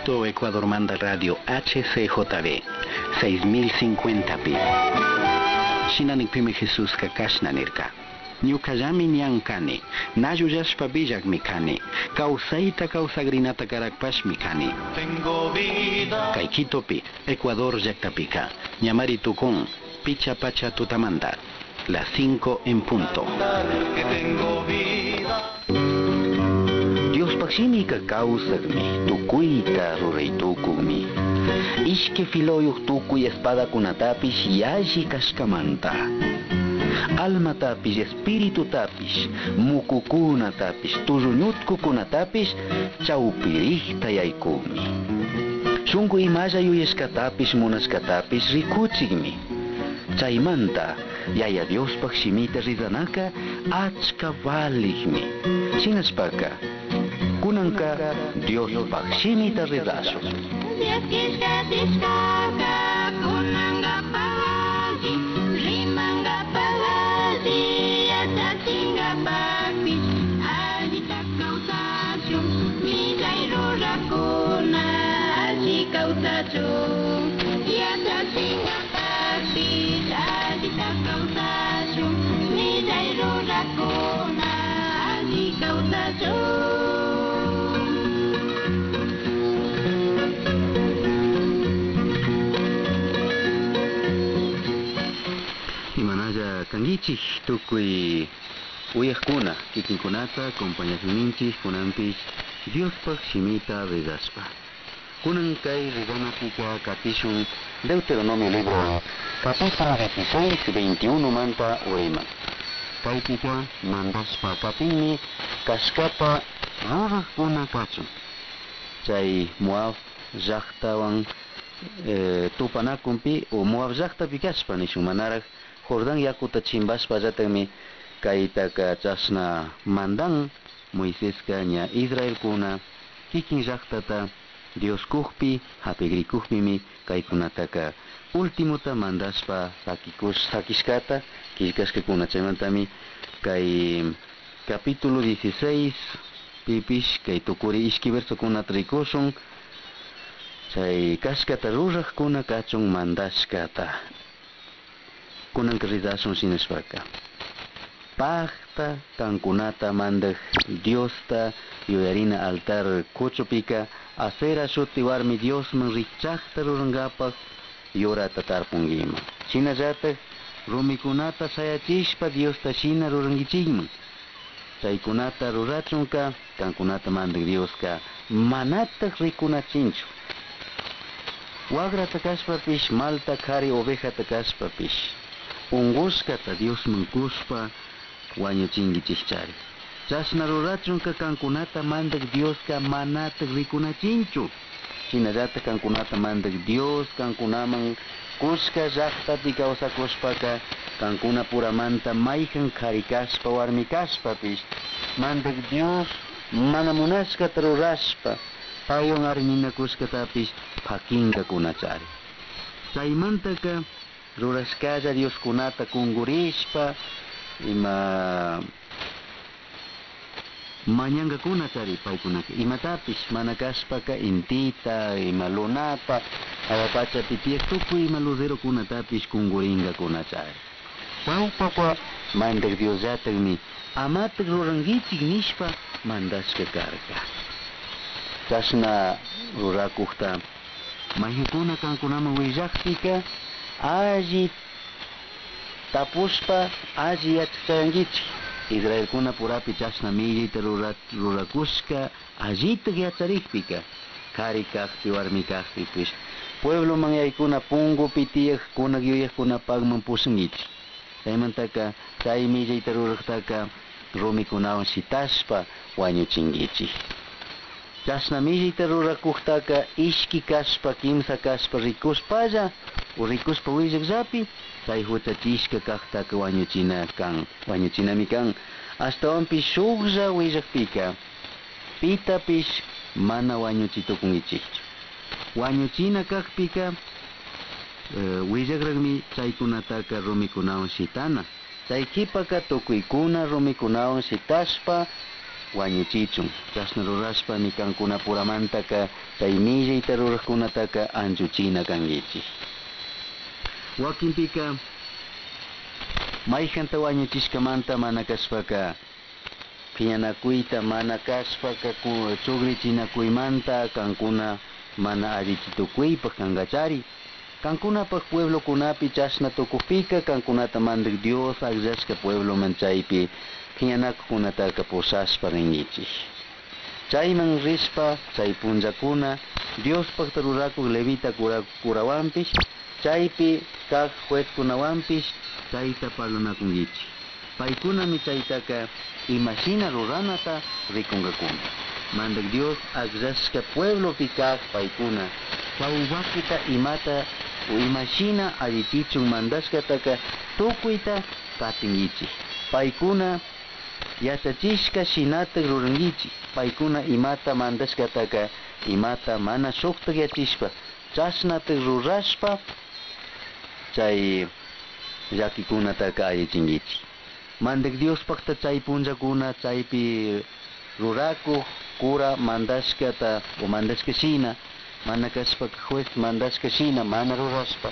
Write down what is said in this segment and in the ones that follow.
Quito, Ecuador manda radio HCJB 6050p. Shinanik pime Jesús kakashna nirka. Ñukallami ñankani, nayuyashpa villakmi kani, kawsayta kawsagrinata karakpashmi kani. Tengo vida Kay Quitopi, Ecuador llaktapika, ñamari tukun, picha pacha tutamanda, las 5 en punto. que tengo vida cínica causa mi, tukuyta ruraytukumi. Ishki filoyuk tukuy espadakunatapish yalli kashkamanta. Almatapish, espiritutapish, mukukunatapish, tulluñutkukunatapish chawpirikta yaykumi. Shunku imalla yuyashkatapish munashkatapish rikuchikmi. Chaymanta, yaya Diospaj shimita ridanaka achka valikmi. Sinashpaka, kunanka Dios pakshimita rizashun. Wielkie diskaka, kangichik tukuy uyakuna kikinkunata compañakuninchik kunanpich Diospak shimita ridaspa. Kunan kay riganapika katishun Deuteronomio libro capítulo 16, 21 manta urima. Kaypika mandaspa papinmi kashkapa rurajkuna kachun. Chay Moab llaqtawan eh, tupanakunpi o Moab llaqtapi kashpa nishun manaraj Jordan yakuta chimbashpa llatanmi kaytaka chashna mandan Moiseska ña Israel kuna kikin llaqtata Dios kuhpi hapigrikuhpimi kaykunataka ultimuta mandashpa sakikush sakishkata killkashkakuna chaymantami kay capítulo 16 pipish kay tukuri ishki versokunata rikushun chay kashkata rurajkuna kachun mandashkata kunanka ridashun sinashpaka paqta kankunata mandak Diosta yuyarina altar kuchupika acera shuti warmi Diosman rikchaqta rurangapak yurata tarpungima shinallatak rumikunata sayachishpa Diosta shina rurangichikman chaykunata rurachunka kankunata mandak Dioska manataq rikunachinchu wagrata kashpapish malta kari ovejata kashpapish ungushkata Diosman kushpa wañuchinkichikchari chashna rurachunka kankunata mandak Dioska manataq rikunachinchu Shinallata kankunata mandak Dios kankunaman kushka llaqtapi kawsakushpaka kankuna puramanta maykan karikashpa warmi kashpapish mandak Dios mana munashkata rurashpa paywan arminakushkatapish phakinka kunachari chaymantaka Ζούρας κάζα δύο σκουνάτα κουνγκουρίσπα Είμα Μανιάγκα κούνατα ρε πάει κουνάκι Είμα τάπης μάνα κάσπα κα Ιντίτα είμα λονάπα Αλλά πάτσα πιτία στούκου είμα λουδέρο κούνατα Πεις κουνγκουρίγκα κούνατα ρε Πάω πάω Μάντα δύο ζάτεγνη Αμά τα γρουραγγίτσι γνίσπα Μάντας και κάρκα Τάσνα ρουρά κούχτα Μα είχε κούνα καν κουνάμα Άγι τα πούσπα άζει ατκταγγίτσι. Ιδραελκούνα πουρά πιτσάς να μίλη τα ρουρακούσκα αζίτα για τα ρίχτηκα. Κάρι κάχτη ο αρμή κάχτη πις. Pueblo manyaikuna pungu pitiyah kuna giyuyah kuna pagman pusungich. Kaymantaka kay millay taruraqtaka rumikunawan shitaspa wañuchinkichik. Chashna millayta rurakuqtaka ishki kashpa kimsa kashpa rikushpalla o rikushpa willakllapi chay huchachishka kaqtaka wañuchina kan wañuchinami kan. Ashtawanpish shuklla willakpika pitapish mana wañuchitukunkichikchu wañuchina kaqpika uh, willakrakmi chaykunataka rumikunawan shitana chaykipaka tukuykuna rumikunawan shitashpa wañuchichun chashna rurashpami kankuna puramantaka chay millayta ruraqkunataka anchuchina kankichik wakinpika mayjanta wañuchishkamanta mana kashpaka phiñanakuyta mana kashpaka ku- chukrichinakuymanta kankuna mana allichitukuypaq kankachari. Kankunapak pueblokunapi chashna tukukpika kankunata mandak Dios akllashka puebloman chaypi phiñanakuqkunataka pusashpa rinkichik chayman rishpa chay punllakuna Diospakta levita kura, chaypi kaq juezkunawanpish chayta parlanakunkichik paykunami chaytaka imashina ruranata mandak Dios pueblopi paykuna imata imashina allichichun tukuyta katinkichik paykuna yachachishka shinata rurankichik paykuna imata mandashkataka imata mana shuqta yachishpa chashnata rurashpa chay llakikunataka allichinkichik mandak Diospakta chay punllakuna chaypi rurakuq kura mandashkata o mandashkashina mana kashpaka juez mandashkashina mana rurashpa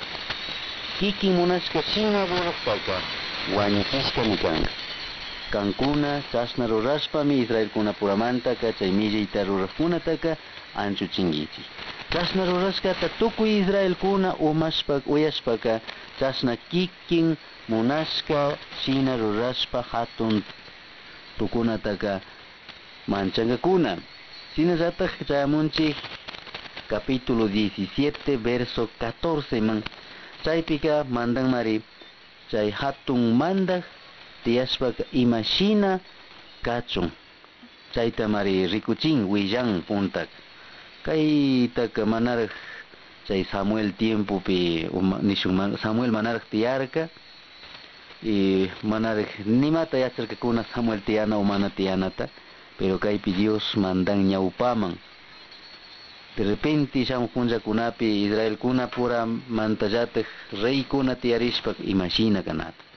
kikin munashkashina rurashpaka wañuchishkami kanka kankuna chashna rurashpami Israelkuna puramantaka chay millayta ruraqkunataka anchuchinkichik chashna rurashkata tukuy Israelkuna umashpa uyashpaka chashna kikin munashka shina rurashpa hatun tukunataka manchankakuna shinallatak chayamunchik capítulo 17 verso 14 man chaypika mandanmari chay hatun mandak tiyashpaka imashina kachun. Chayta mari rikuchin willan puntak. Kaytaka manaraq chay Samuel tiempopi nishun Samuel manaraq tiyarka y manaraq nimata yacharkakuna Samuel tiyana o mana tiyanata pero kaypi Dios mandan ñawpaman. De repente shamuq punllakunapi Israelkuna pura mantallatak reykuna tiyarishpa imashina kanata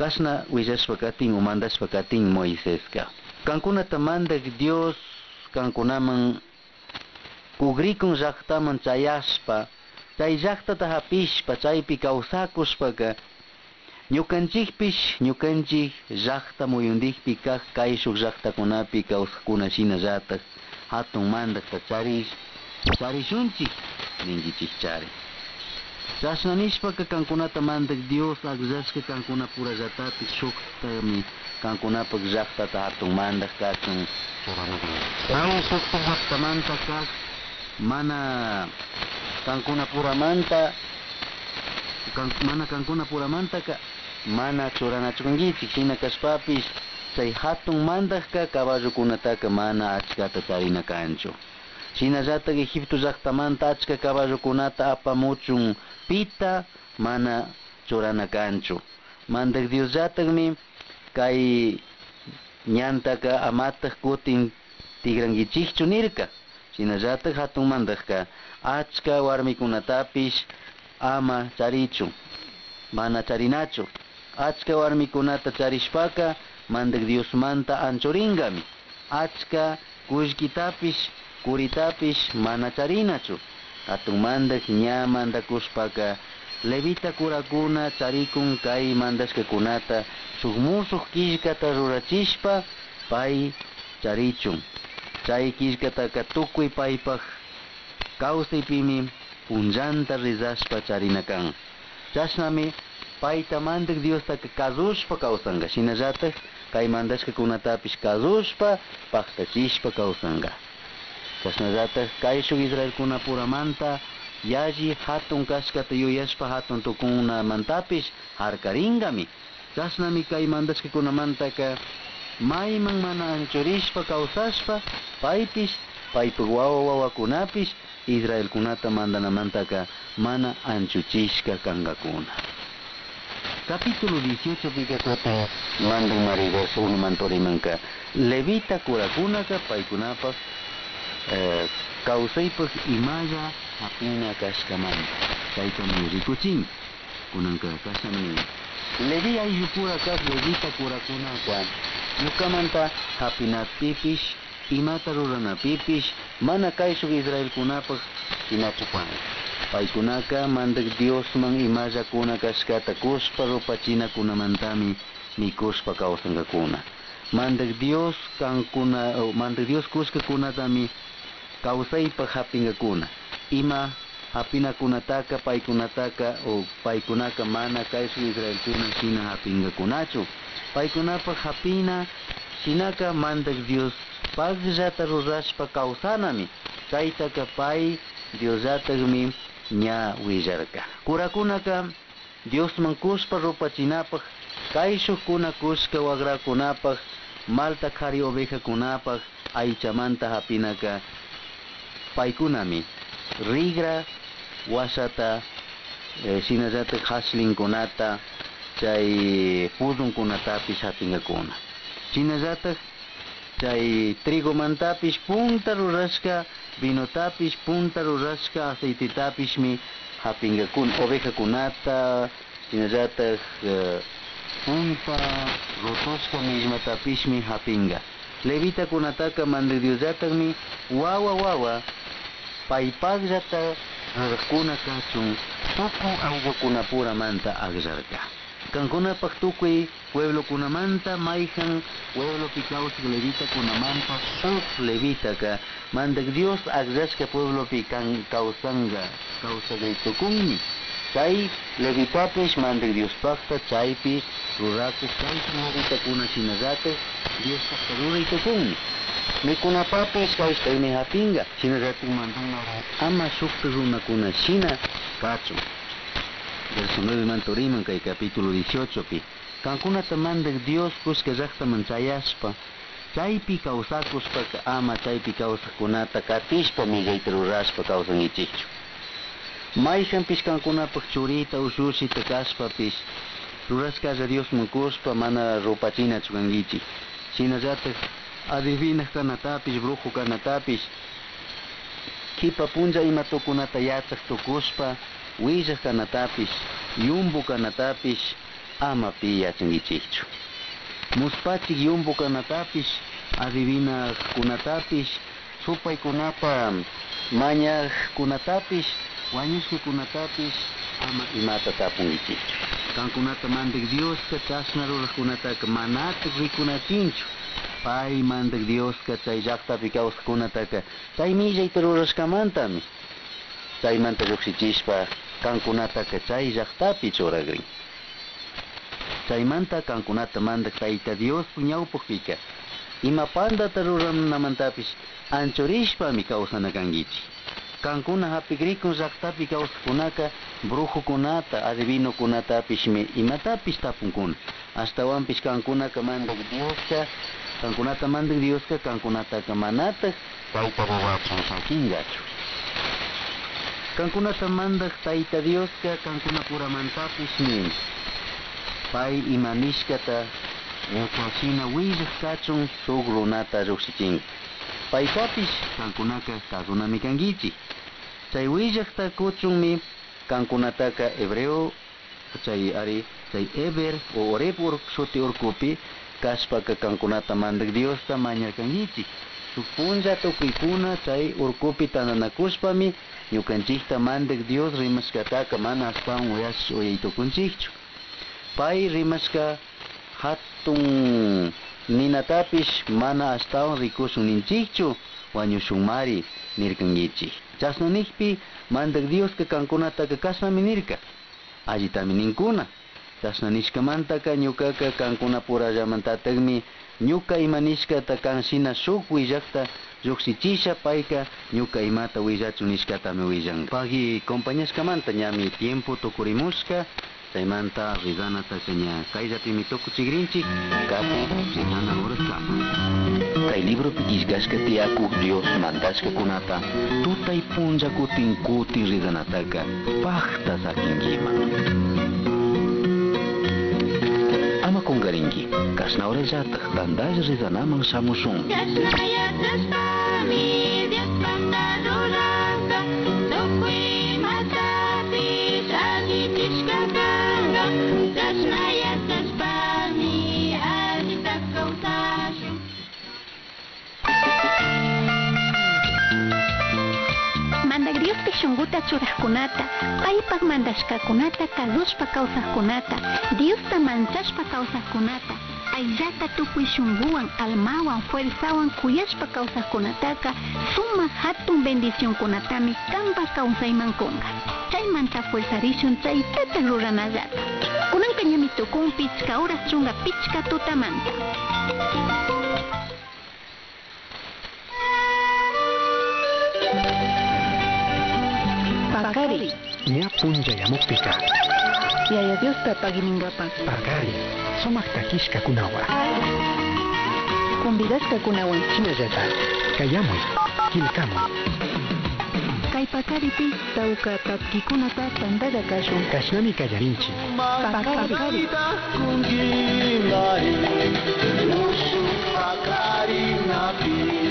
kasna wizas wakating umandas wakating Moises ka. Kankuna tamanda ki Dios kankunaman kugrikun zakta man chayaspa chay zakta taha pishpa chay pi kausakus pa ka nyukanchik pish nyukanchik zakta muyundik pi ka kay suk zakta kunapi kausakuna sina zata hatung manda. Chashna nishpaka kankunata mandak Dios akllashka kankuna pura llatapi shuktami kankunapak llaqtata hatun mandak kachun sukta llaqtamanta kaq mana kankuna puramanta kan, mana kankuna puramanta ka mana churanachukankichik hina kashpapish chay hatun mandaqka caballokunataka mana achkata charina kanchu Shinallatak Egipto llaqtamanta achka caballokunata apamuchun pita mana churana kanchu. Mandak Diosllatakmi kay ñantaka amatak kutin tigrankichikchu nirka. Shinallatak hatun mandakka achka warmikunatapish ama charichu mana charinachu achka warmikunata charishpaka mandak Diosmanta anchoringami achka kullkitapish kuritapish mana charinachu hatun mandak ña mandakushpaka levita kurakuna charikun kay mandashkakunata shuk musuq killkata rurachishpa pay charichun. Chay killkataka tukuy paypak. Kawsaypimi punllanta rizashpa charina kan. Chashnami payta mandak Diostaka kazushpa kawsanga. Shinallatak kay mandashkakunatapish kazushpa paktachishpa kawsanga chashnallatak kay shuk Israelkuna puramanta yalli hatun kashkata yuyashpa hatun tukunamantapish harkaringami chashnami kay mandashkakunamantaka mayman mana anchurishpa kawsashpa paypish paypak wawa wawakunapish Israelkunata mandanamantaka mana anchuchishka kankakuna capítulo 18 pikakata mandan mari verso 1 mantorimanka levita kurakunaka Eh, kausaipak imaya apuna kashkaman kaitan rikuchin kunanka kashami leri ay yupura kas lerita kurakuna kwa yukamanta hapina pipish imata rurana pipish. Mana kaisu israel kunapak kinapupan paikunaka mandak dios man imaya kuna kashkata kuspa rupachina kunamantami mikuspa kausanga kuna, kuna mande Dios kan kuna eh, oh, mande Dios kuske kuna tami causai pa hapinga kuna. Ima hapina kuna taka pai kuna taka o oh, pai kuna ka mana kai su Israel kuna sina hapinga kunacho pai kuna pa hapina sinaka mande Dios paz jata rozash pa causanami kaita ka pai Dios jata gmi nya wizarka. Kurakuna ka Dios mangkus pa ropa chinapa kai su kuna kuska wagra kunapa malta qhari ovejakunapak aychamanta hapinaka paykunami rigra washata eh, shinallatak hashlinkunata chay pudunkunatapish hapinkakuna shinallatak chay trigomantapish punta rurashka vinotapish punta rurashka aceititapishmi hapinkakuna ovejakunata shinallatak uh, punta rotoshka millmatapishmi hapinga levitakunataka mandadiosllatakmi wawa wawa paypakllata rurajkuna kachun tuku ayllukunapuramanta agllarka kankunapak tukuy pueblokunamanta mayjan pueblopi kawsaq levitakunamanta shuk levitaka mandak Dios akllashka pueblopi kan kawsanga kawsaqaytukunmi chay levitapish mandak Diospakta chaypi rurakuq kayshuk levitakuna shinallatak Diospakta ruraytukunmi mikunapapish kawsqaymi hapinga shinallatak mandanara ama shukta runakuna shina kachun verso 9 mantoriman kay capítulo 18 pi. Kankunata mandak Dios kushka llaqtaman chayashpa chaypi kawsakushpa ama chaypi kawsaqkunata katishpa millayta rurashpa kawsankichikchu Μάχαν πει κανκούνα παχτσουρί τα ουσούσι τα κάσπα πει. Ρουρά σκάζα δύο σμουκού πα μάνα ροπατίνα τσουγανγίτσι. Συναζάτε αδιβίνα κανατά πει βρούχο κανατά πει. Κι παπούντζα είμα το κουνα τα γιάτσα το κούσπα. Βίζα κανατά πει. Γιούμπου κανατά πει. Άμα πει για την γητσίχτσου. Μουσπάτσι γιούμπου κανατά πει. Αδιβίνα κουνατά πει. Σούπα η κουνάπα. Μάνια κουνατά πει. Cuáños que kunatapis ama imata tapun ichik. Kan kunata mandik Dioska chasnarura kunataka manatik rikunatinchu. Pay mandik Dioska chay llaktapi kawsa kunataka chay millayta rurashkamantami. Chaymanta llukshichishpa kankunataka chay llaktapi churagrin. Chaymanta kankunata mandik tayta Dios ñawpuk pika. Ima pandata ruranamantapis anchurishpami kawsanakankichik. Kankuna hapikrikun llaqtapi kawsaqkunaka brujukunata adivinokunatapish mi imatapish tapunkuna ashtawanpish kankunaka mandak dioska kankunata mandak dioska kankunataka manata payta rurachun sakingachu kankunata mandak tayta dioska kankuna puramantapish nin pay imanishkata ñuqachina willaq kachun shuk runata lluqsichin paytapish kankunaka kadunami kankichik chay willaqta kuchunmi kankunataka hebreo chay ari chay eber o orep ur shuti urkupi. Kashpaka kankunata mandak diosta mañarkankichik shuk punlla tukuykuna chay urkupi tananakushpami ñukanchikta mandak dios rimashkataka mana aspawan uyash uyaytukunchikchu. Pay rimashka hatun ninatapish mana astawan rikusun ninchikchu wañushunmari nirkankichik chasnanikpi mandak dioska kankunataka kashnami nirka. Allitami ninkuna. Chasnanishkamantaka ñukaka kankuna purallamantatakmi ñuka imanishkata kanshina shuk willakta lluksichisha payka ñuka imata willachun nishkatami willan pagi compañashkamanta ñami tiempo tukurimushka Τα εμάντα ριζάνα τα σενιά. Καίζατε μιτόκουτσιγρίντικ. Κάποιος ριζάνα ωραία. Καί λίβρο πετισγάς κατιάκου. Διός μαντάς κακονάτα. Τού τα είπουνζα κουτινκούτι ριζάνα τακα. Πάχτας ακινγίμα. Άμα κοινγαρινγί. Κασνα ωρεζάτα. Ταντάζε ριζάνα μαλσαμουσόν. Shunguta churajkunata, paypak mandashkakunata kalushpa kawsaqkunata, Diosta manchashpa kawsaqkunata, ayllata tukuy shunguwan, almawan, fuerzawan kuyashpa kawsaqkunataka, suma hatun bendicionkunatami kanpa kawsaymankunga. Chaymanta fuerzarishun chaytata ruranallata. Kunanka ñami tukun pichka horas chunga pichka tutamanta. Pagari. Nya punja yamuktika. Yaya Dios tapaginingapas. Pagari. Sumaktaqishka kunawa. Convidashka kunawan. Chinallata. Kayamuy. Kilkamuy. Kay pakaripi tawka tapkikunata tantalla kashun. Kashnami kallarinchi. Pagari. Kunkinari. Ushu pakari napi.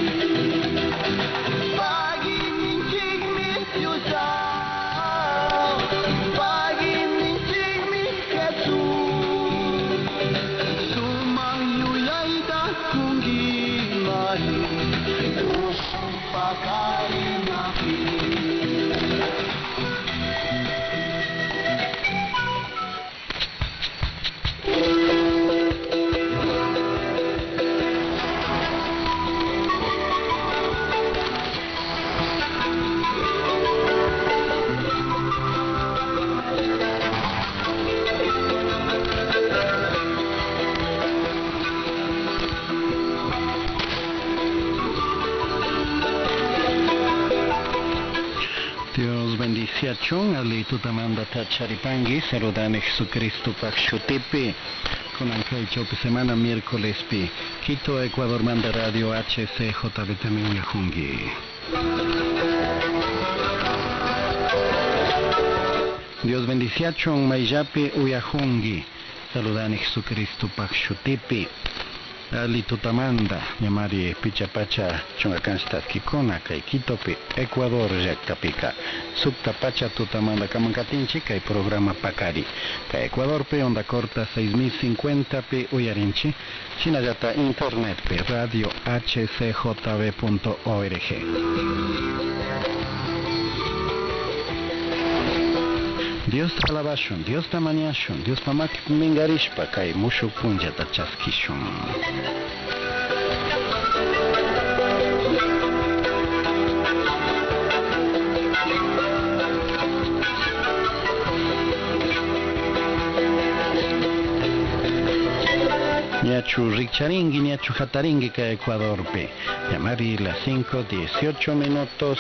Bendición ali tutamanda tacharipangi saludane Jesucristo Paxutepe con Ángel Chope semana miércoles pi. Quito Ecuador manda radio HCJB también Uyajungi Dios bendición Mayjape Uyajungi. Saludane Jesucristo Paxutepe Ali tutamanda ñamari pichapacha chungakansta kikuna kay Ecuador llaktapika subtapacha tutamanda kamankatinchi kay programa Pacari. Kay Ecuador pe onda corta 6050 pi uyarinchi. Chinallata internet pe radio hcjb.org Dios talabashun, Dios tamaniashun, Dios mamak mingarishpa kay mushuk punllata chaskishun. Niachu richaringui, niachu jataringui ka Ecuadorpe. Llamari las 5, 18 minutos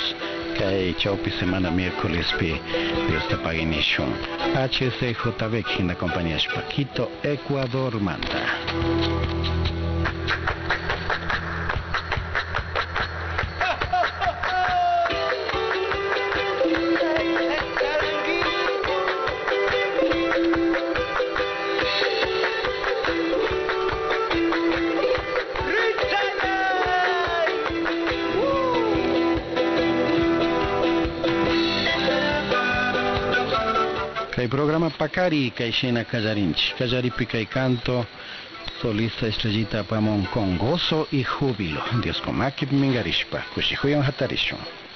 kay chaupi semana miércoles pi Dios te pague nishun. HCJB kina compañía Quito, Ecuador manda. Pacari kay Shena Callarinchi. Callaripi kay canto solista estrellita pamon con gozo y júbilo. Dios comaki mingarishpa. Kushihuyon hatarishon.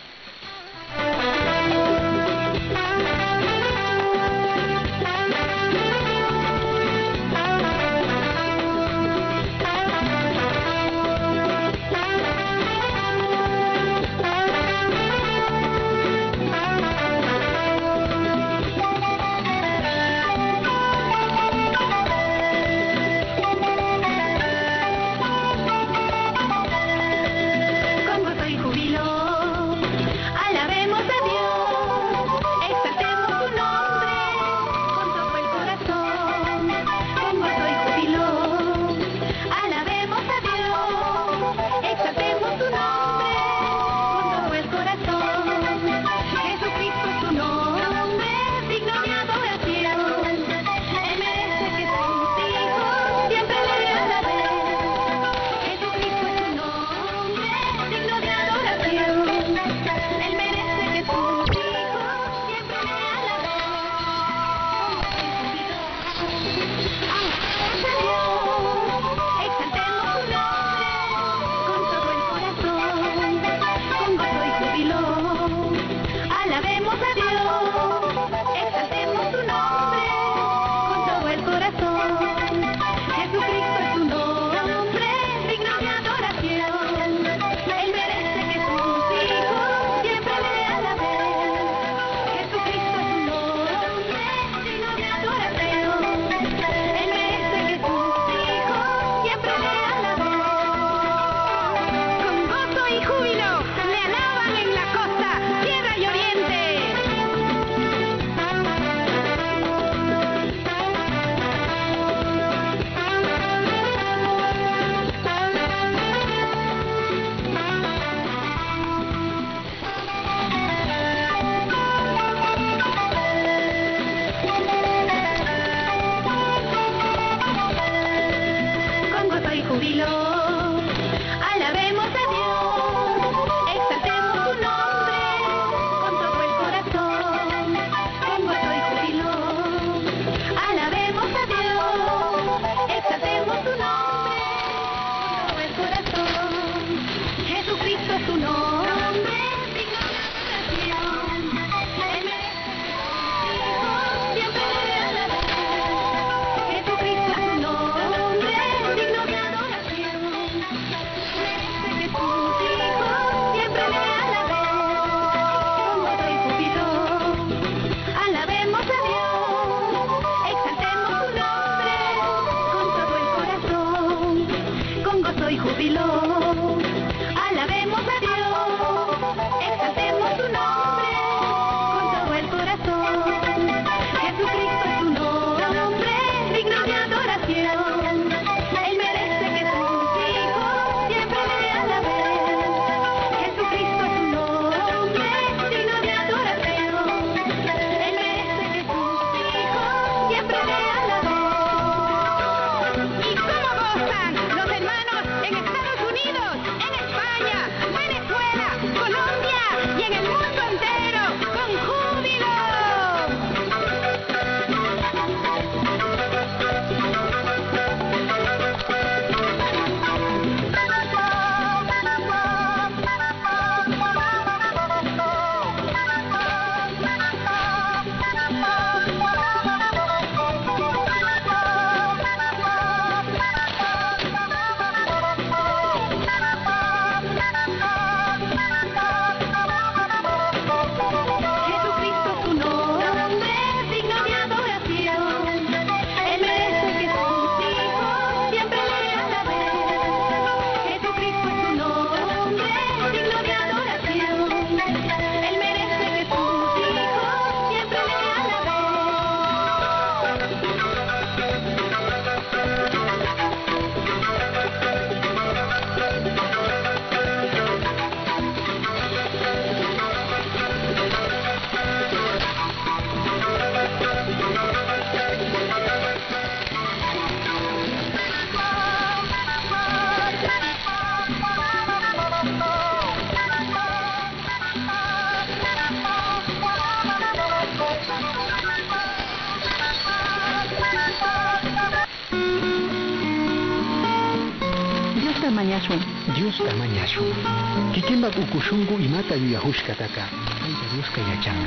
Ukushungu imata yuyahushkataka. Ayta Dios kayachan.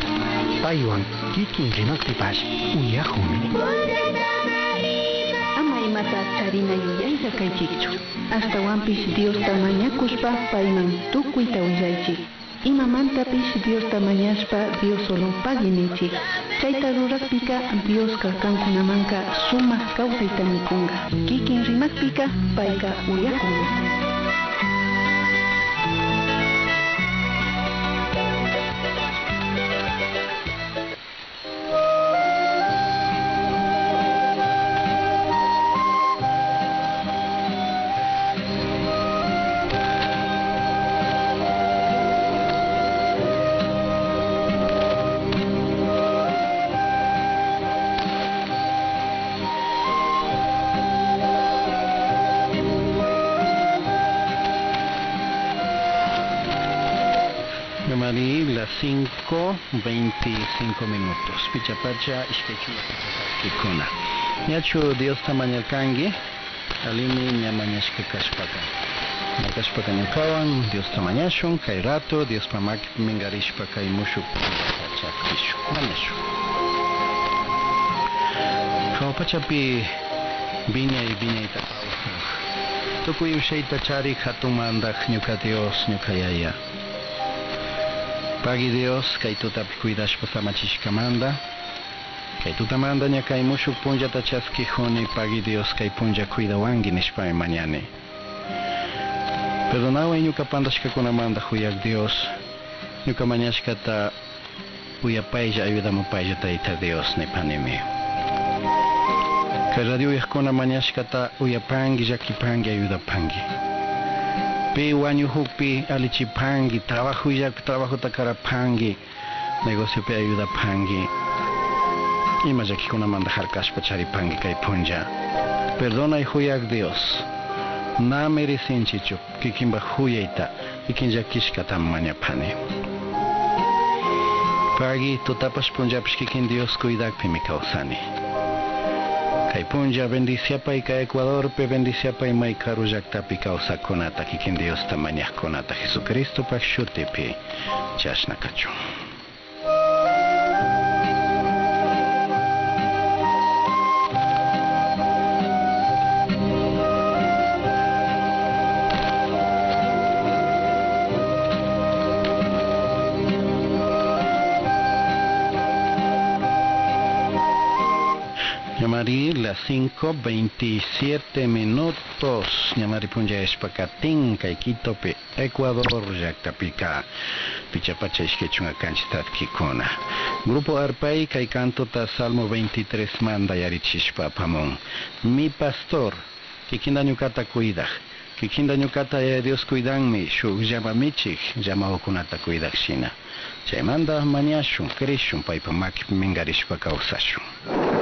Paywan kikin rimaktipash uyahumi. Ama imata charina yuyayta kaychikchu. Hasta wampish Dios tamañakushpa payman tukuyta willaychik. Imamantapish Dios tamañashpa Dios solo pagininchik. Chayta rurakpika Dios kankunamanka sumak kawsayta mikunga. Kikin rimakpika payka uyakun. motos picha pacha ishkechua kikuna. Ñachu diostamañar kangui alini ñamañashka kashpaka ña kashpaka. Ñukawan diostamañashun kay rato diospa maki mingarishpa kay mushuk pachakishu mañashu kawa pachapi viñay viñayta pawsa tukuy ushayta charik hatunmantaj ñuka dios ñuka yaya. Pagi Dios, kay tutapi cuidashpa samachishkamanda. Kay tutamanda ña kay mushuk punllata chaskijuni, pagi Dios kay punlla cuidawangi nishpami mañani. Perdonaway ñuka pandashkakunamanda huyak Dios. Ñuka mañashkata uyapaylla ayudamupaylla tayta Dios nipanimi. Kay radio uyakuna mañashkata uyapangi llakipangi ayudapangi. Pi wañuhupi alichipangi trabajo illapi trabajo takarapangi negocio pi ayuda pangi ima llakikunamanta harkashpa charipangi kay punlla perdona y huyak Dios. Na merecinchichu kikinba huyayta kikin llakishka mañapani pagi tutapash punllapish kikin Dios cuidakpi mi kawsani Haipun bendiciapa y Ecuador, pe bendiciapa y maicaru llactapi causa conata, que quien Dios tamañas conata Jesucristo pa chasna 5, 27 minutos. Ñamaripunlla Espacatín, Caikitope, Ecuador, Yactapica, Pichapacha, Isquechunga, Canchitatquicona. Grupo Arpay, Caicantota, Salmo 23, Manda, Yarichispa, Pamón. Mi pastor, Kikinda Ñucata, cuida. Kikinda ñukata ya eh, Dios cuidanmi, shuk llama michik, llama okunata cuidaxina. Chaymanda mañashun, krishun, paypa maki mingarishpa kawsashun.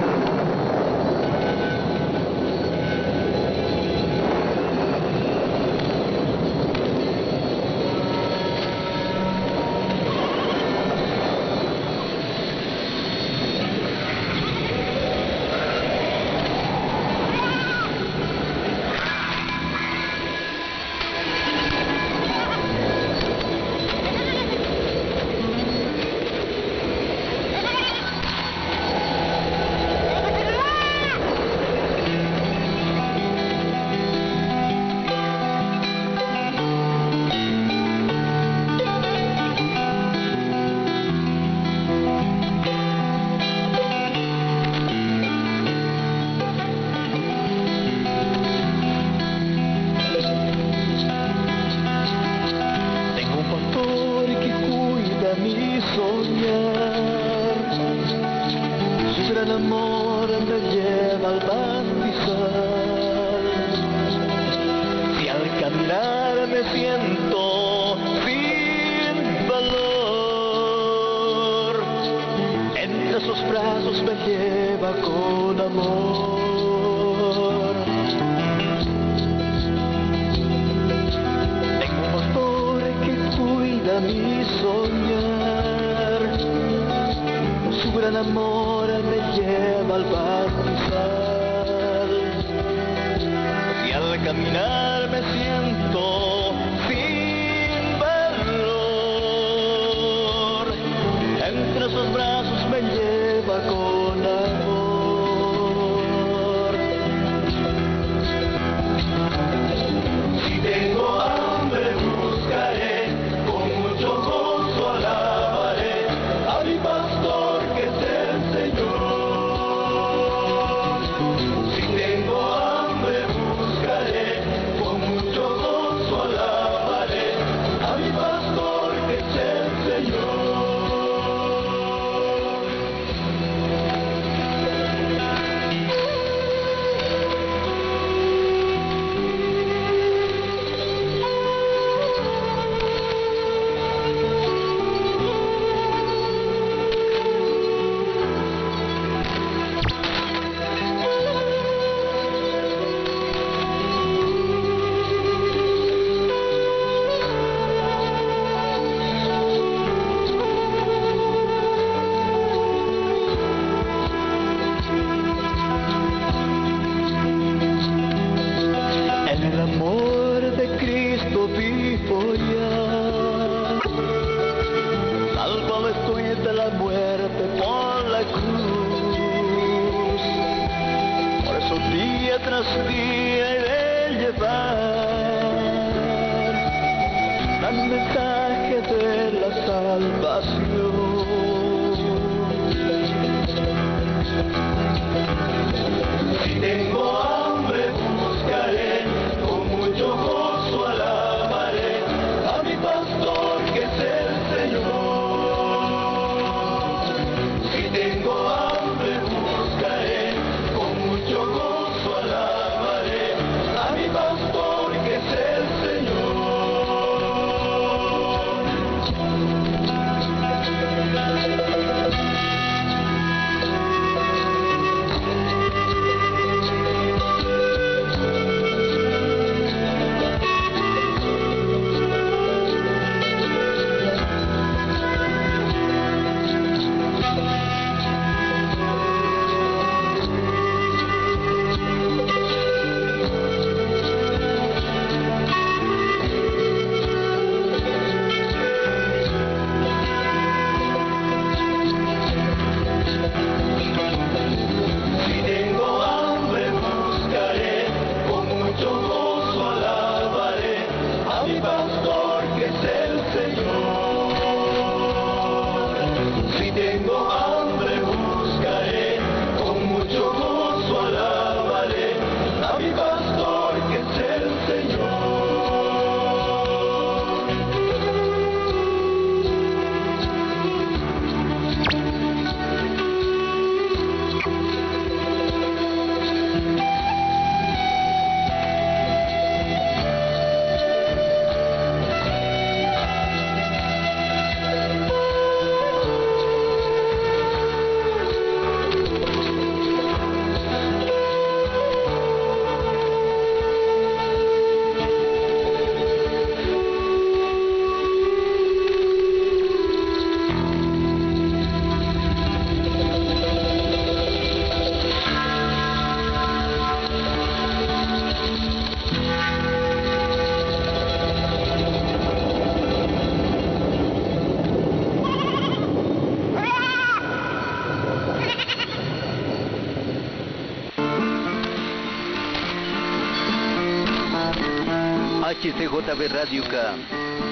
JB Radioka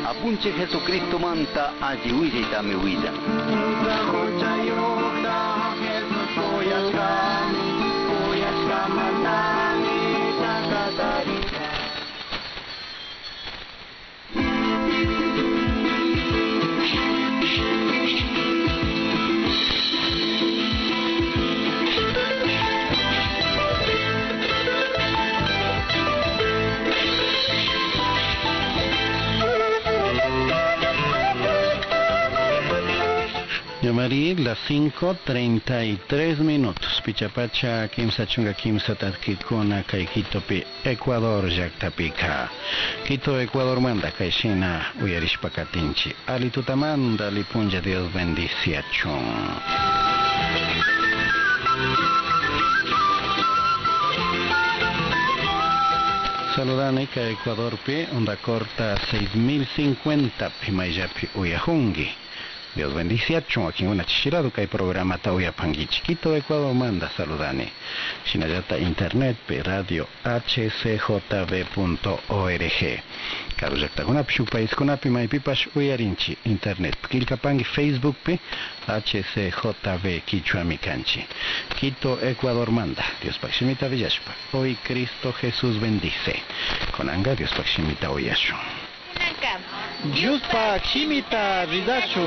Apunche Jesucristo manta a Yuita mi vida. 5, 33 minutos. Pichapacha, Kimsa Chunga, Kimsa Tatkikuna, Kaikitopi, Ecuador, Yactapica. Quito, Ecuador, manda, Kaishina, Uyarishpakatinchi. Ali Tutamanda, Lipunja, Dios bendice a Saludanica, Ecuador, P, onda corta 6050, Pimayapi, Uyahungi. Dios bendiciacho aquí una chichirado que hay programa tauya pangui chiquito Ecuador manda saludani. Shinayata internet pe radio hcjb.org. Caro llaqtakunapi shuk paískunapi maypipash uyarinchi internet kilkapangi Facebook pi hcjb kichwami kanchi. Quito Ecuador manda. Dios pakshimita villashpa. Hoy Cristo Jesús bendice. Konanga Dios pakshimita uyashu. Dios pa chimita vidacho.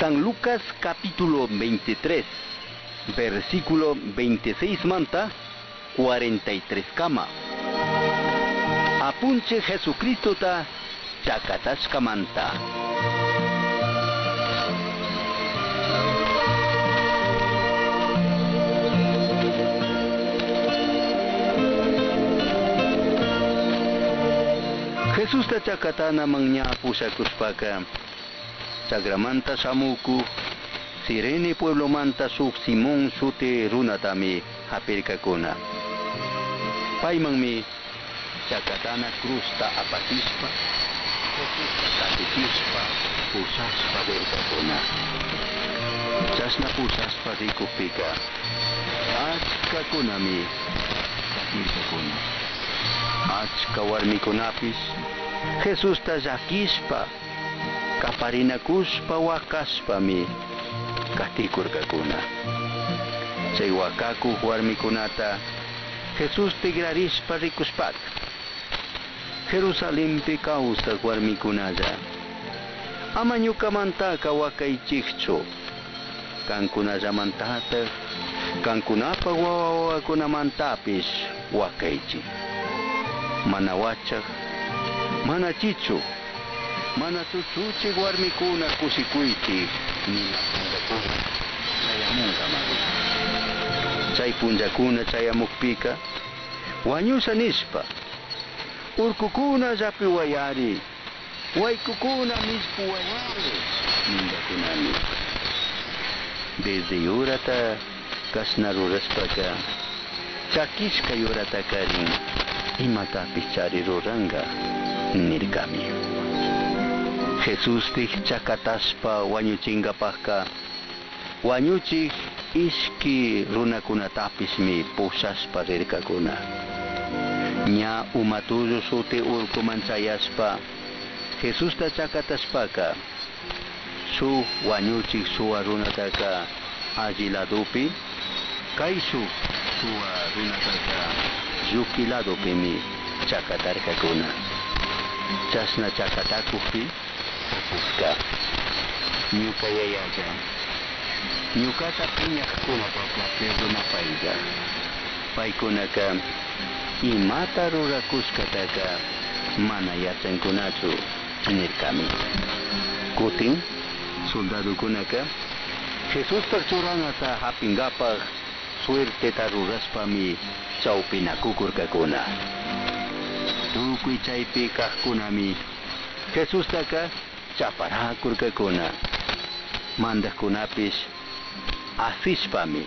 San Lucas capítulo 23, versículo 26 manta, 43 kama. Apunche Jesucristo ta chakatashka manta. Jesús ta chakatana mangñapu sakuspaka. Sagramanta samuku. Sirene pueblo manta suk Simón sute runatami hapirkakuna. Paimangmi chakatana krusta apatispa. Jesús katikispa pusaspa verkakuna. Chasna pusaspa rikupika. Achka kunami katirkakuna. Achka warmikunapis Jesus ta llakispa kaparinakuspa wakaspami kahtikurkakuna chay wakakuq warmikunata Jesus tigrarispa rikuspak Jerusalempi kawsaq warmikunalla ama ñukamantaka wakaychikchu kankunallamantataq kankunapa wawa wawakunamantapis wakaychik mana wachaq mana chichu mana tutuchi warmikuna kusikuiti ni chayamunga mana chay punjakuna chayamukpika wañusa nispa. Urkukuna llapi wayari. Waykukuna mishpu wayari. Mundakunami desde yurata kashna rurashpaka chakishka yurata karin. Imatapis chari ruranga nirkamiyo Jesus tik chakataspa wañuchinkapaqka wañuchik ishki runakunatapismi pusaspa rirkakuna ña umatullu suti urkuman chayaspa Jesusta chakataspaka su wañuchik suwa runataka alli ladupi kay shuk suwa runataka yuki ladupimi chakatarkakuna chasna chakatakuqpi пропуска. Нюкая яга. Ñuqata piñaqkuna paqakurunapayqa paykunaqa imata rurakushqataqa mana yachankunachu nirkami kutin soldadukunaqa Jesuspaq churanata hapinqapaq suerteta ruraspami chawpinakukurkakuna tukuy chaypi kaqkunami Jesustaqa caparaha kurkakuna mandakkunapis afishpami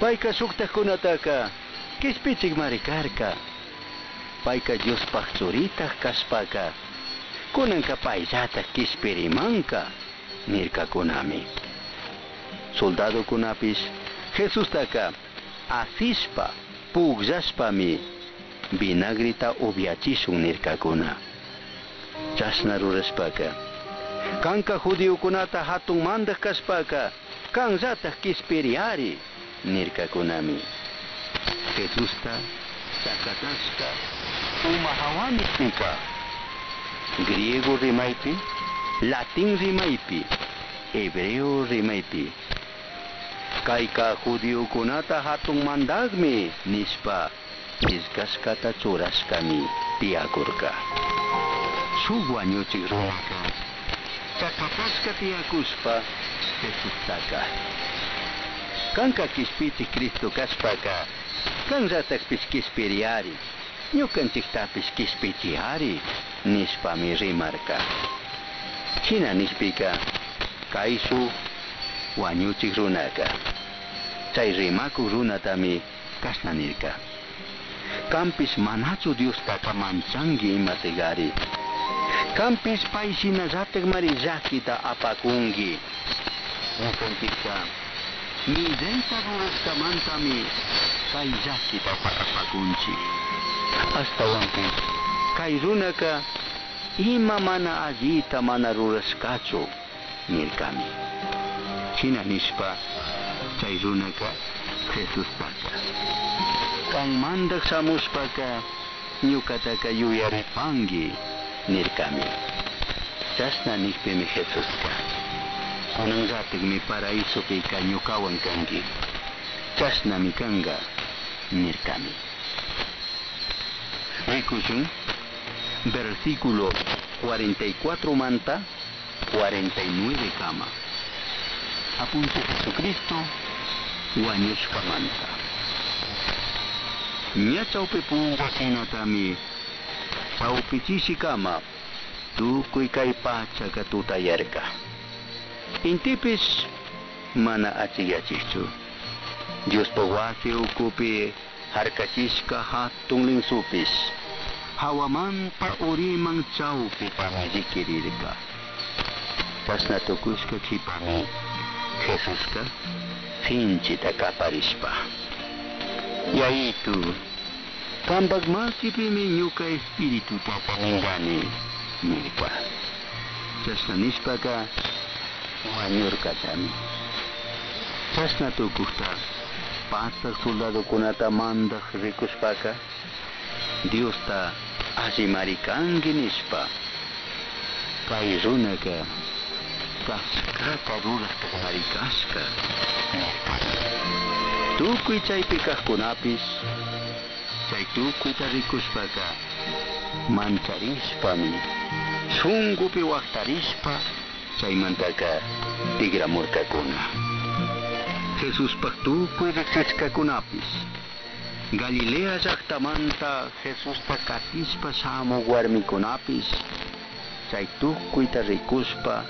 payka suktakkunataka kispichik marikarka payka Diospaj churitaj kashpaka kunanka payllataq kispirimanka kunapis, Jesús Taka, afishpa pukllashpami vinagrita upiachishun nirkakuna chasna ruraspaka kanka judiokunata hatunmanta kashpaka kanllataj kispiriari nirkakunami jesusta sakatashka umahawami puka griego rimaypi latín rimaypi hebreo rimaypi kayka judiokunata hatunmantaqmi nishpa pishqashqata churashqami tiyakurqa suwa nyuci rumahku. Kaka pas kati aku spa kesusaka. Kang kaki spiti Kristu kaspaka. Kang zatak piski spiriari. Nyukan cik tapi piski spiti hari kan nispa miri marka. Kina nispika kaisu wanyuci runaka. Cai rimaku runa tami kasnanika. Kampis manacu ha dius takaman canggih mati gari. Campis paisinazatek marizakita apakungi. Ukontika. Midenta duraskamantami paisakita apakunchi. Hasta wankin. Kairunaka ima mana azita mana ruraskacho nirkami. China nishpa kairunaka Jesus pata. Kang mandak samuspaka ñukataka yuyaripangi. Nirkami. Chasna nikpimi Jesus ka. Kunang zatig mi paraiso pi ka ñukawan kangi. Chasna mi kanga nirkami. Rikusun, versículo 44 manta, 49 kama. Apunte Jesucristo, Wanyushka manta. Nya chaupepunga sinatami, Paupichisicama, pacha katuta yerka Intipis mana atiyachichu dios wasi ukupi harkachishka pa uri mang uriman chawpi pamayikirirka. Kasna tukushka kipami. Jesuska finchita kaparispa Yaitu. Tambagmasi Yuka espiritu papamingane nilkwa. Chasna nishpaka wañurkachani. Chasna tukujta patak soldado kunata mandak rikushpaka Diosta allimarikanki nishpa kay runaka kaskata rurashpa marikashka tukuy chaypi kajkunapis chay tukuy tarikuspaka mancharispami sungupi waktarispa chaymantaka tigramurkakuna Jesus paktukuy riksachkakunapis Galilea llaqtamanta Jesus takatispa shamuq warmikunapis. Chay tukuyta rikuspa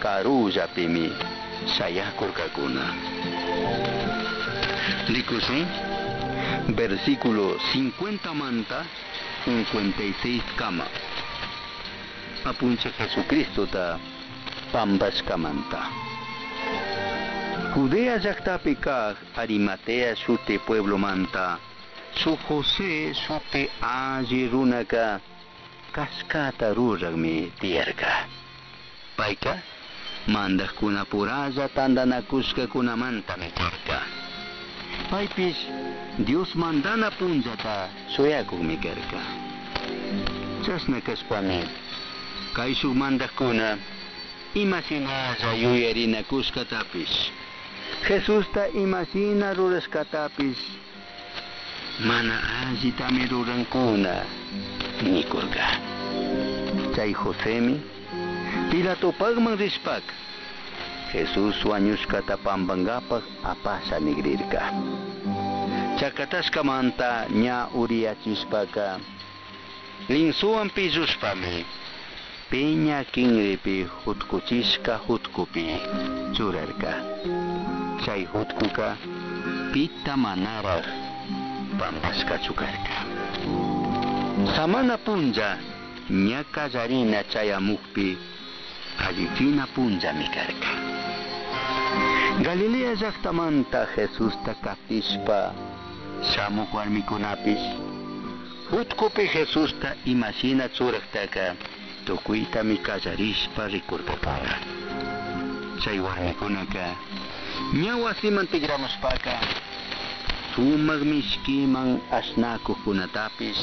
karuyapimi shayakurkakuna rikusun versículo 50 manta 56 kama apuncha Jesucristo ta pambaskamanta Judea llaqtapi kaq Arimatea sute pueblo manta. Su José sute alli runaka kaskata ruraqmi tiyarka payka mandaqkuna puralla tandanakushkakunamantami paypis Dios mandana punllata suyakuqmi karka chasna kaspami kay shuk mandaqkuna imasinalla yuyarinakushkatapis Jesusta imashina ruraskatapis mana allitami rurankuna nikurka chay Josemi Pilatopagman rispak Jesus wanyus kata pambanggapak apa sa nigrirka. Cakatas kamanta nya uriat yuspaka. Lingsuan pi yuspami. Pinya kingripi hutkuciska hutkupi curerka. Cai hutkuka pita manara pambaska cukarka. Samana punja ña jarina chayamukpi mukpi. Alitina punja mikarka. Galilea llaqtamanta Jesusta katishpa shamuq warmikunapis hutkupi Jesusta imashina churaqtaka tukuytami kallarishpa rikurkakuna chay warmikunaka ña wasiman tigramuspaka sumaq mishkiman asnakuqkunatapis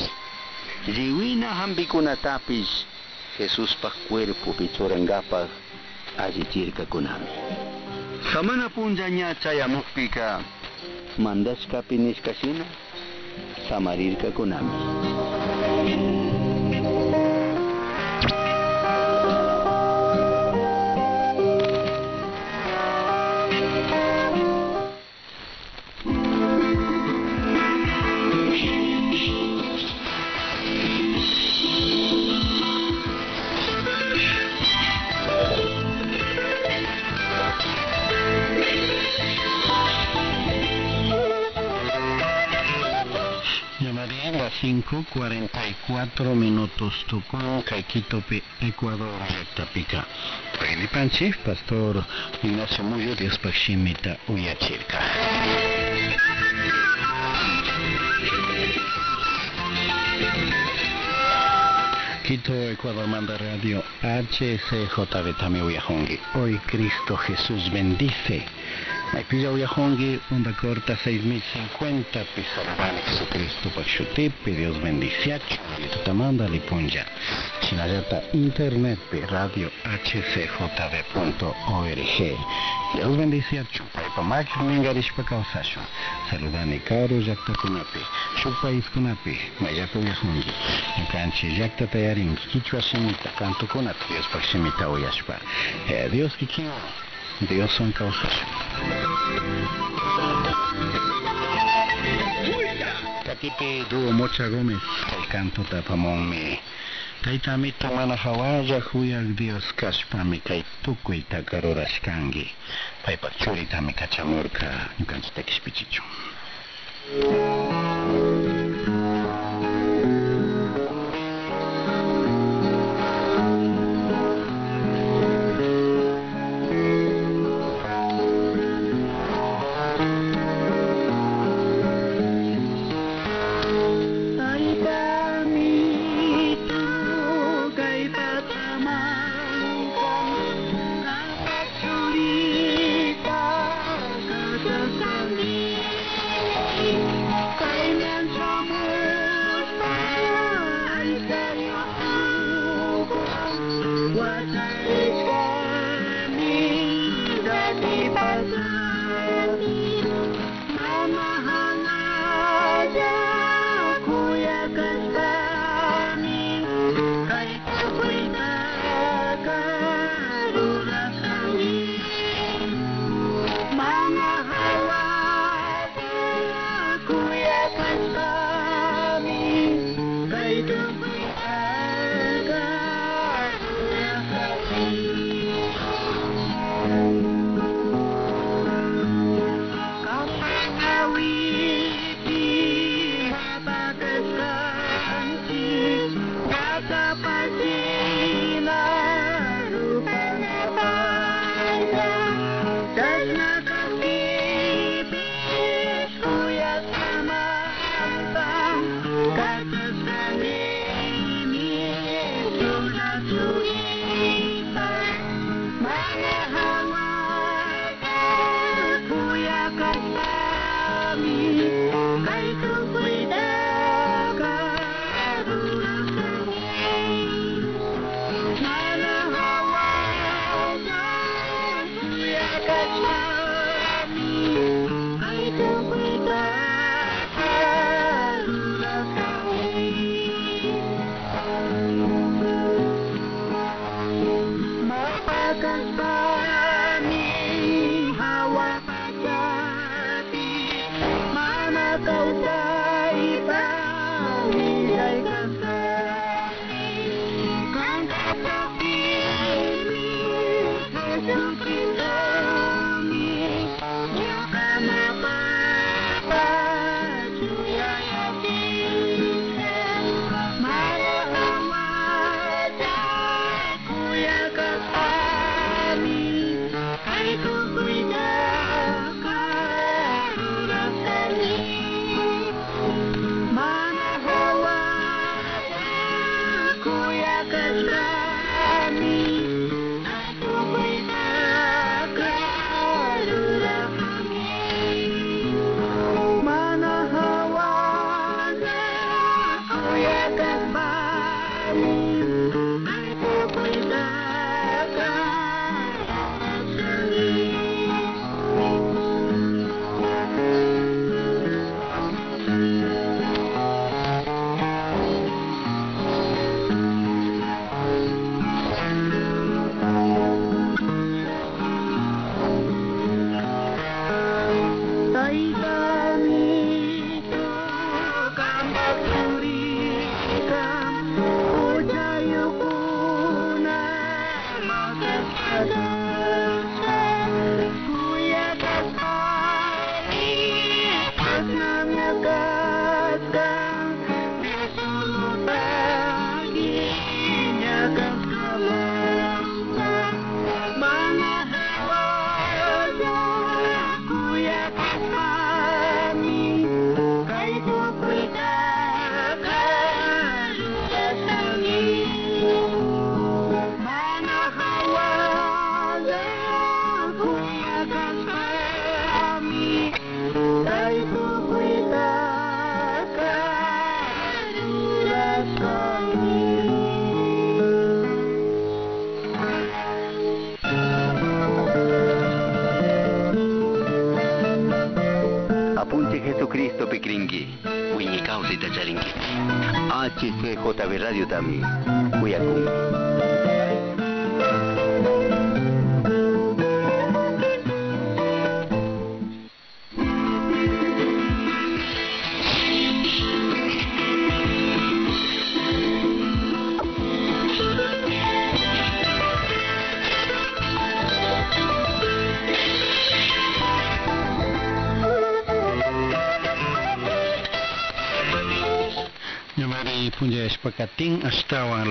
riwina hampikunatapis Jesuspa cuerpopi churangapaq allichirkakunami Samana punjaña chayamukpika mandashkapi nishkashina samarirka kunami. Llamaría a las 5.44 minutos Tucumán, Caiquitope, Ecuador, Tapica. Reyli Panchi, Pastor Ignacio Muyo, Dios Pachimita, Uyachirka. Quito, Ecuador, manda radio HCJB Tame Uyahongi. Hoy Cristo Jesús bendice. Ay pilla Uyahongi, onda corta 6050, Pizarrán Jesucristo Pachutepe, Dios bendiciacho, Tutamanda Lipunja. Chinayata internet radio hcjb.org. Dios bendiciacho, Paipa Max Mingarish Pacausasho. Saludani Caro Jacta Kunapi, Chupais Kunapi, Mayapa Uyahongi. Encanche Jacta Tayarin, Kichwa Shimita, Canto Kunapi, Dios Dios Dios son causas. Mocha Gómez, el canto tapamón mi. Kaitami tamana hawaya huyag Dios kashpami kay tukuy takarurashkangi. Paipa churi tami kachamurka, yukanchitek pichichu. Kami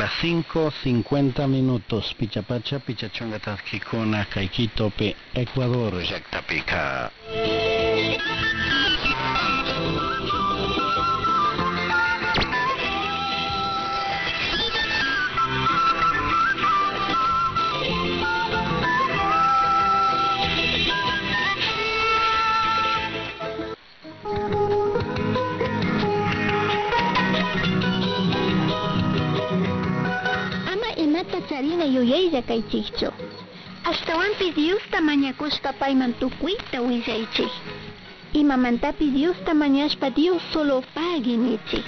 las 5.50 minutos. Pichapacha, Pichachonga Tazquicona, Kaikitope, Ecuador, Yactapica. τα τσαρίνα γιουγέι για καϊτσίχτσο. Ας τα ουάν πιδιούστα μανιακούς καπάιμαν του κουί τα ουίζα ητσί. Η μαμαντά πιδιούστα μανιάς παντίο σολοφάγιν ητσί.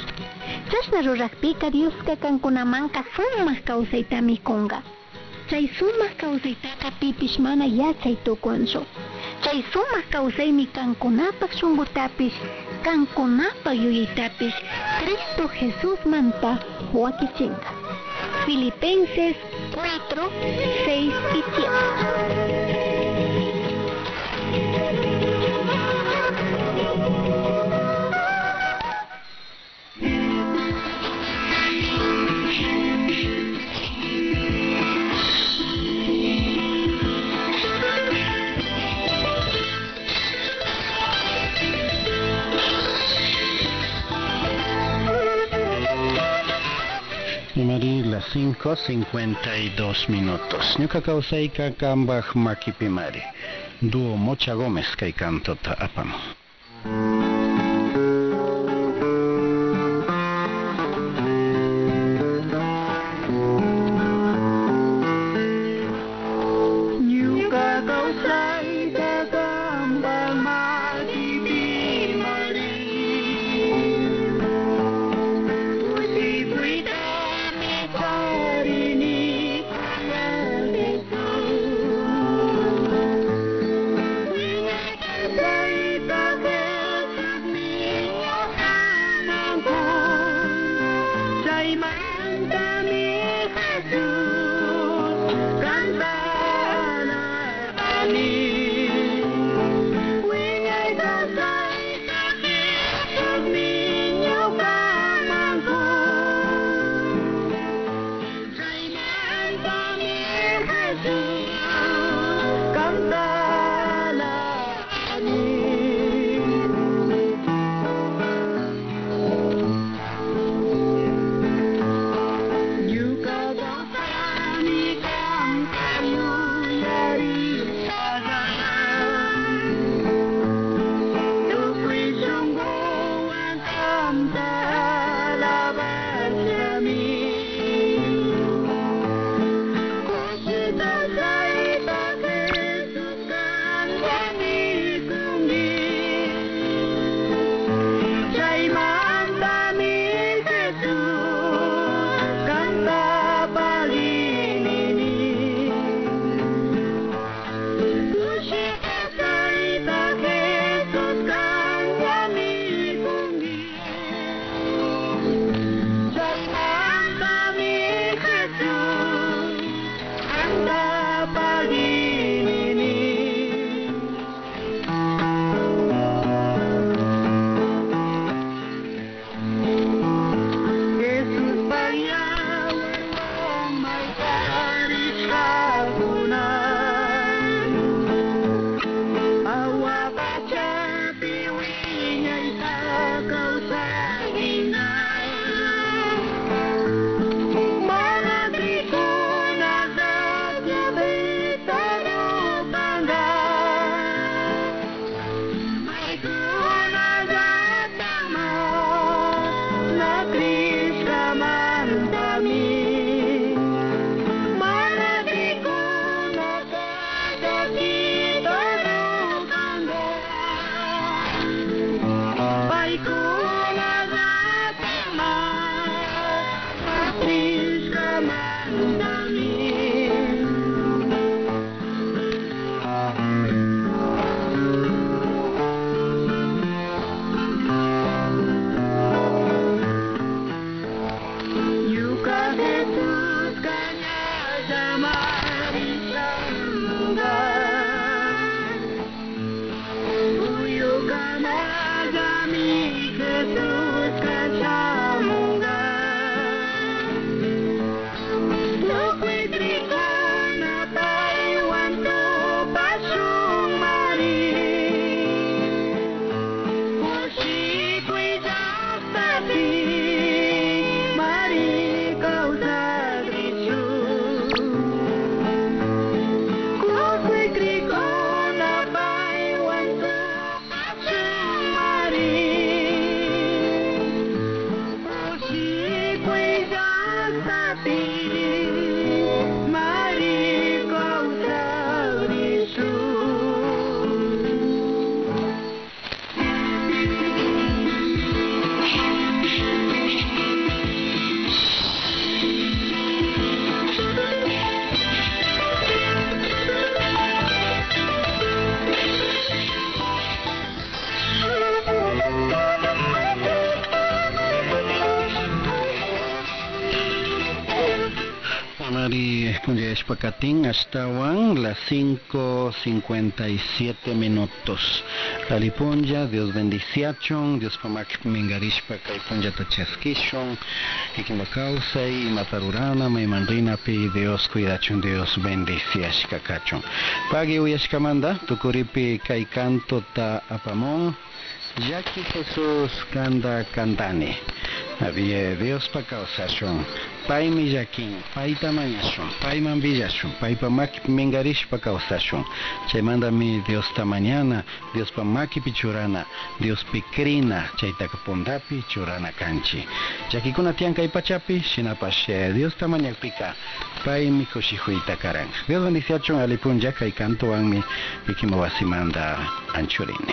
Σας να ροζαχπί καδιούσκα καν κουναμάν καθούμας καουθαϊτά μικούγκα. Τσαϊ σούμας καουθαϊτά καπί πισμάνα για τσαϊ το κόνσο. Τσαϊ σούμας καουθαϊ μη καν κουνάπα σουγκουτάπης, καν κουνάπα γιουγιτάπης, Χριστο Χεσούς μαντά, ουάκι. Filipenses 4, 6 y 7. Las 5.52 minutos. Ñuka Kausaika Kambaj Makipimari. Duo Mocha Gómez Kaikanto ta apam. Ishpakatin astawan las 5.57 minutos. Alipunja, Dios bendiciachon, Dios pamak mingarishpa kaipunja tachasquishon, ikimbakausay, matarurana, maimandrina pi, Dios cuidachon, Dios bendiciashkakachon. Pagi uyashkamanda, tukuripi kaikanto ta apamon, Yaki Jesús kanda kandani. Había Dios pa causashon. Pai mi yakin, pai tamañashon, pai villashon, pai pa maki mengarish pa causashon. Chay manda mi Dios ta mañana, Dios pa maki pichurana, Dios pikrina, chay takapundapi churana kanchi. Jaki kuna tianka y pachapi, shinapashe, Dios ta mañak pika, pai mi koshihuita karang. Dios bendiciachon alipun yaka y canto ang mi, ikimawasimanda anchurini.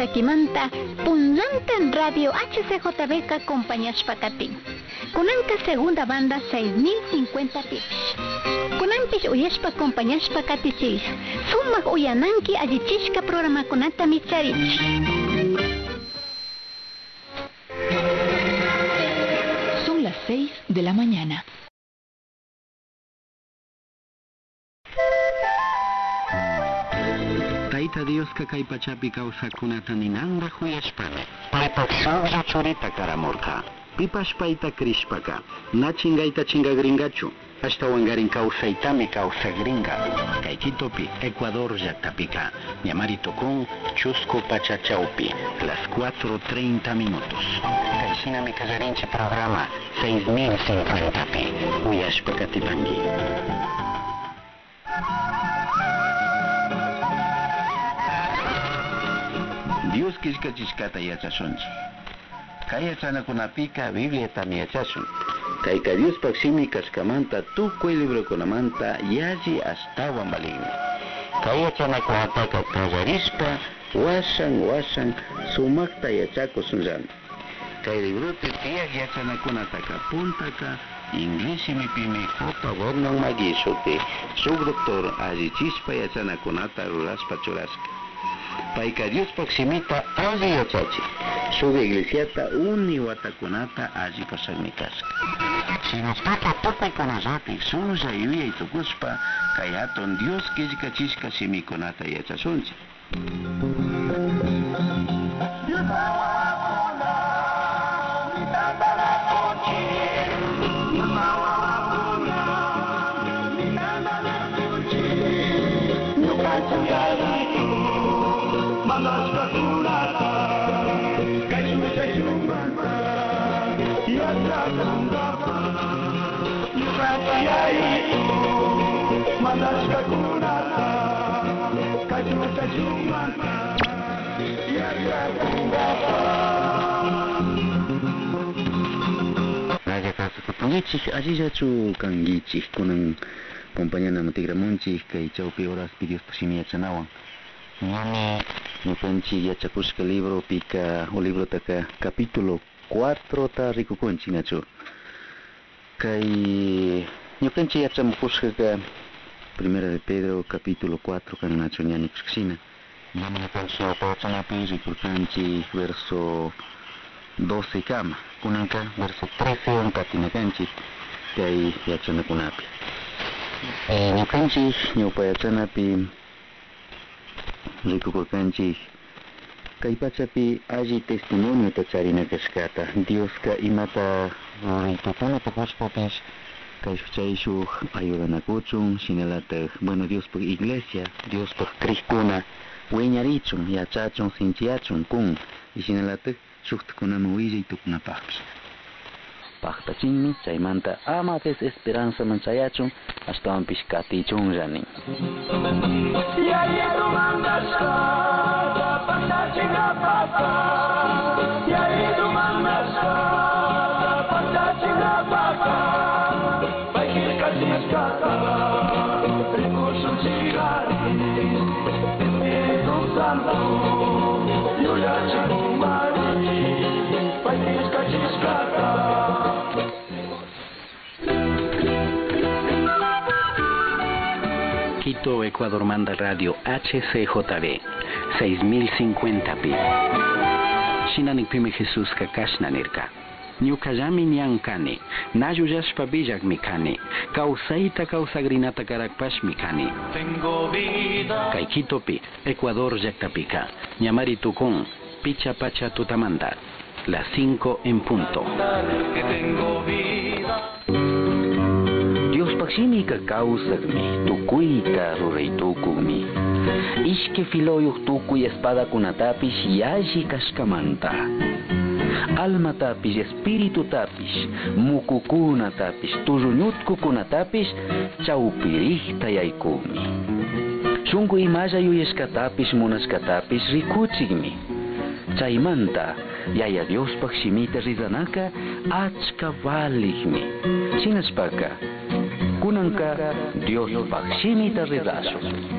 Pichincha urku chakimanta punlanta en radio HCJBK acompañashpakatin. Kunanka segunda banda 6050 pips. Kunanpish uyashpa acompañashpakatichis. Sumak uyananki allichishka programa kunata micharich. Taita Dios kakay pachapi kawsakunata ninanra huyashpane. Paypak sawra churita karamurka. Pipash paita krishpaka. Na chingaita chingagringachu. Hasta wangarin kawsaitami kawsagringa. Kaikitopi, Ecuador llactapika. Llamarito con Chusco Pachachaupi. Las 4.30 minutos. Kaishina mi kazarinche programa 6050 pi. Uyashpakatipangi. Dios kishka chishkata yachashunchi. Kay yachanakunapika Biblia tami yachashun. Kayka Dios paksimi kashkamanta tukuy librokunamanta yaji astawan baligmi. Kay yachanakunapaka kallarispa washan washan sumakta yachakusunllami. kay yachanakunataka puntaka inglés pimi por favor non magishuti sub doctor allichispa yachanakunata ruraspa churasqa payka Diospak simita alli yachachi sub iglesiata uni watakunata alli pasaqmi kasqa Sinaspata tupaykunallapi sulla yuyay tukuspa kay hatun Dios killkachishka simikunata yachashunchik Kapangichik allillachu kangichik kunan compañana matigramunchik kay chawpi horaspi Dios pasimiachanawan ñami ñukanchik yachakushka libro pika o libro taka capítulo 4 ta rikukunchik nachu kay ñukanchik yachamukushkaka primera de Pedro capítulo 4 kan nachu ñani kushkshina ñami ñukanchik pachanapi rikurkanchik verso 12 kama kunanka verso 13 on katinakanchik kay yachanakunapi eh, ñukanchik ñawpa yachanapi rikukurkanchik kay pachapi alli testimonio ta charina kashkata Dioska imata ruraytukuna tukushpapish kay chay shuk ayudanakuchun shinalatak bueno Diospak iglesia Diospak krikuna wiñarichun yachachun sinchiyachun kun y shinalatak suqtakunaman tuknapaqpi paqtachinmi chaymanta ama vez esperanzaman chayachun ashtawanpish katichun ranin Thank you. Ecuador manda radio HCJB 6050p. Shinanik pime Jesús kakashnanirka. Ñukallami ñankani, nayuyashpa billakmi kani, kawsayta kawsagrinata karakpashmi kani. Kay Quitopi, Ecuador llaktapika, ñamari tukun, picha pacha tutamanda, las 5 en punto. Dios paksimi chimica kawsakmi tukuyta ruraytukunmi ishki filuyuq tukuy espadakunatapish yalli kashkamanta almatapish espiritutapish mukukunatapish tulluñutkukunatapish chawpirikta yaykunmi shunku imalla yuyashkatapish munashkatapish rikuchikmi chaymanta yaya Diospaj shimita ridanaka achka valikmi shinashpaka unën ka Dios bakshimi të rridhashëm.